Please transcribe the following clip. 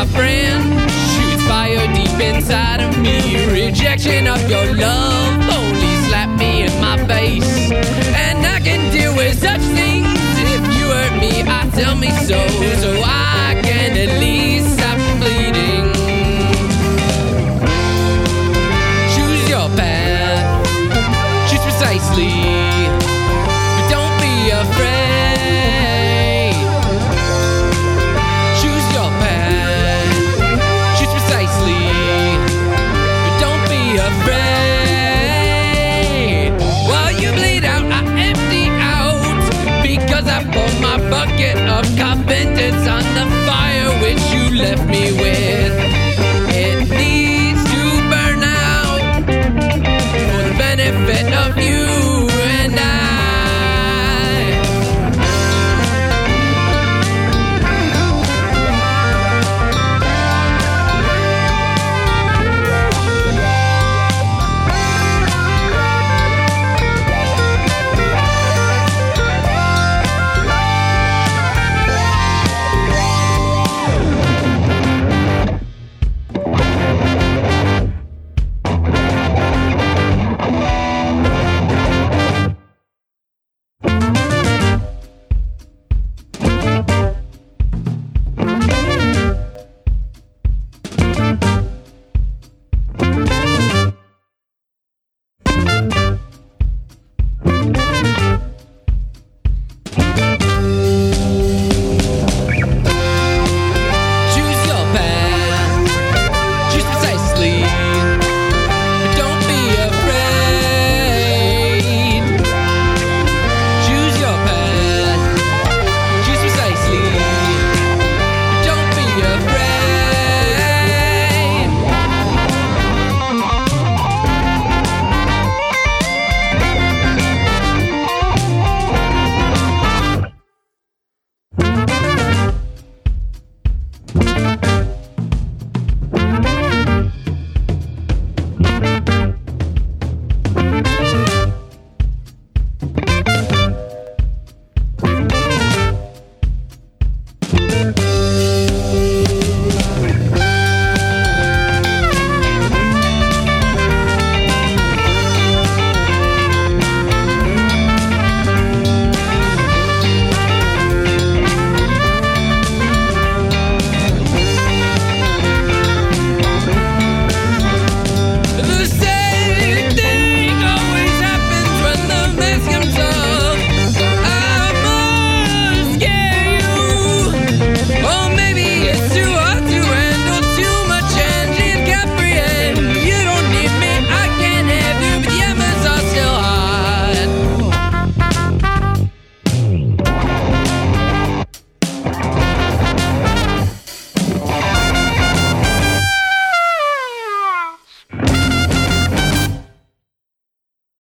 my friend. Shoots fire deep inside of me. Rejection of your love only slapped me in my face. And I can deal with such things. If you hurt me, I tell me so. brain. While you bleed out, I empty out because I pour my bucket of confidence on the fire which you left me with.